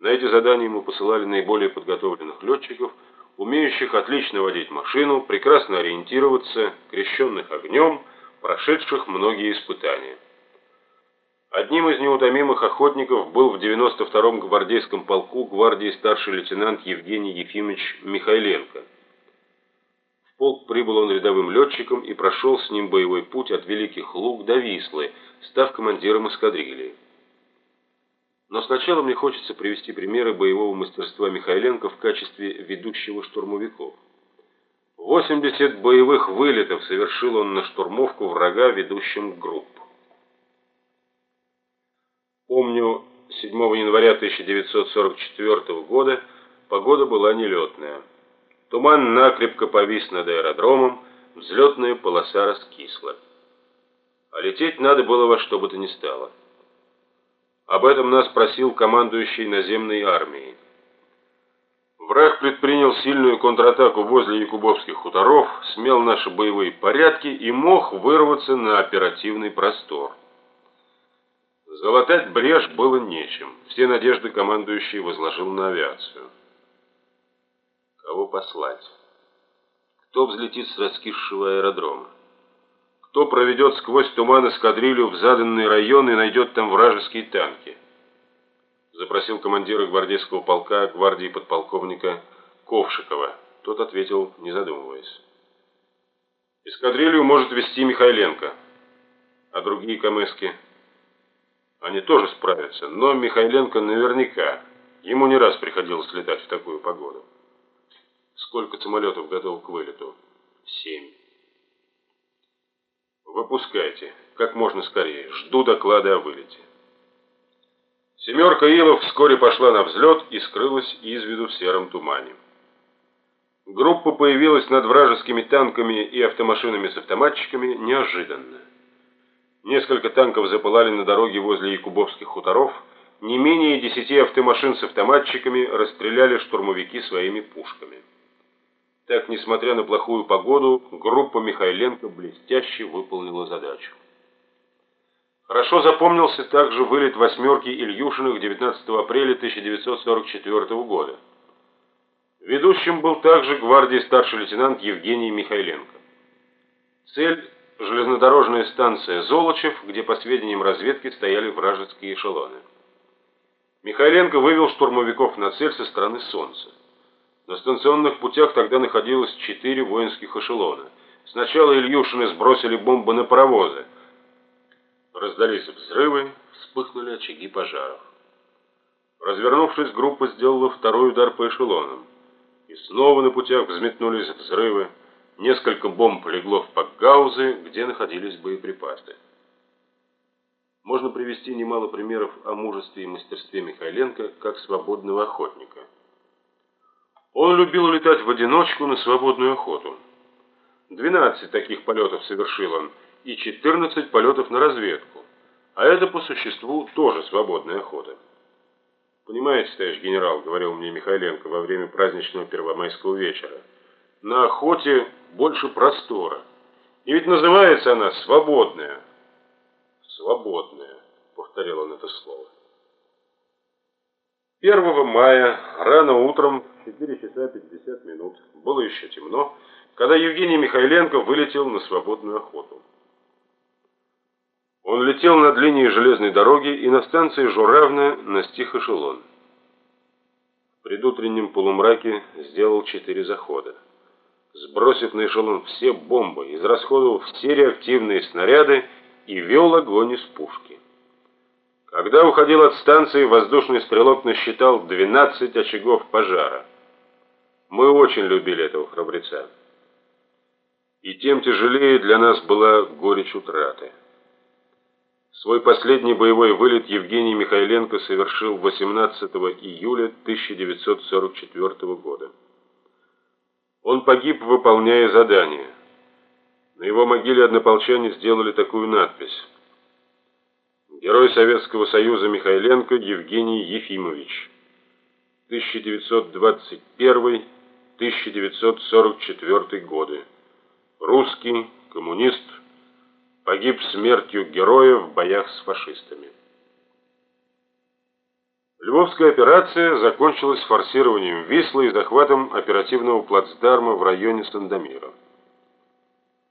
На эти задания ему посылали наиболее подготовленных летчиков, умеющих отлично водить машину, прекрасно ориентироваться, крещенных огнем, прошедших многие испытания. Одним из неутомимых охотников был в 92-м гвардейском полку гвардии старший лейтенант Евгений Ефимович Михайленко. В полк прибыл он рядовым летчиком и прошел с ним боевой путь от Великих Луг до Вислы, став командиром эскадрильи. Но сначала мне хочется привести примеры боевого мастерства Михайленко в качестве ведущего штурмовиков. 80 боевых вылетов совершил он на штурмовку врага ведущим групп. Помню, 7 января 1944 года погода была нелетная. Туман накрепко повис над аэродромом, взлетная полоса раскисла. А лететь надо было во что бы то ни стало. Об этом нас просил командующий наземной армией. Враг предпринял сильную контратаку возле Якубовских хуторов, смел наши боевые порядки и мог вырваться на оперативный простор. Залатать брешь было нечем. Все надежды командующий возложил на авиацию. Кого послать? Кто взлетит с раскисшего аэродрома? Кто проведет сквозь туман эскадрилью в заданный район и найдет там вражеские танки? Запросил командира гвардейского полка гвардии подполковника Ковшикова. Тот ответил, не задумываясь. Эскадрилью может вести Михайленко. А другие камески – они тоже справятся, но Михайленко наверняка. Ему не раз приходилось летать в такую погоду. Сколько самолетов готов к вылету? Семь. Выпускайте, как можно скорее. Жду доклада о вылете. Семерка Илов вскоре пошла на взлет и скрылась из виду в сером тумане. Группа появилась над вражескими танками и автомашинами с автоматчиками неожиданно. Несколько танков запылали на дороге возле Якубовских хуторов, не менее десяти автомашин с автоматчиками расстреляли штурмовики своими пушками. Так, несмотря на плохую погоду, группа Михайленко блестяще выполнила задачу. Хорошо запомнился также вылет восьмерки Ильюшиных 19 апреля 1944 года. Ведущим был также гвардии старший лейтенант Евгений Михайленко. Цель железнодорожная станция Золочев, где, по сведениям разведки, стояли вражеские эшелоны. Михайленко вывел штурмовиков на цель со стороны Солнца. На станционных путях тогда находилось четыре воинских эшелона. Сначала Ильюшины сбросили бомбы на паровозы. Раздались взрывы, вспыхнули очаги пожаров. Развернувшись, группа сделала второй удар по эшелонам. И снова на путях взметнулись взрывы. Несколько бомб легло в пакгаузы, где находились боеприпасы. Можно привести немало примеров о мужестве и мастерстве Михайленко как свободного охотника. Он любил летать в одиночку на свободную охоту. 12 таких полетов совершил он и 14 полетов на разведку. А это по существу тоже свободная охота. Понимаете, товарищ генерал, говорил мне Михайленко во время праздничного первомайского вечера, на охоте больше простора. И ведь называется она «свободная». «Свободная», — повторил он это слово. 1 мая, рано утром, 4 часа 50 минут, было еще темно, когда Евгений Михайленко вылетел на свободную охоту. Он летел над линией железной дороги и на станции Журавна настиг эшелон. В предутреннем полумраке сделал четыре захода сбросив на эшелон все бомбы, израсходовал все реактивные снаряды и вел огонь из пушки. Когда уходил от станции, воздушный стрелок насчитал 12 очагов пожара. Мы очень любили этого храбреца. И тем тяжелее для нас была горечь утраты. Свой последний боевой вылет Евгений Михайленко совершил 18 июля 1944 года. Он погиб, выполняя задание. На его могиле однополчане сделали такую надпись. Герой Советского Союза Михайленко Евгений Ефимович. 1921-1944 годы. Русский, коммунист, погиб смертью героя в боях с фашистами. Львовская операция закончилась форсированием Вислы и захватом оперативного плацдарма в районе Сандомира.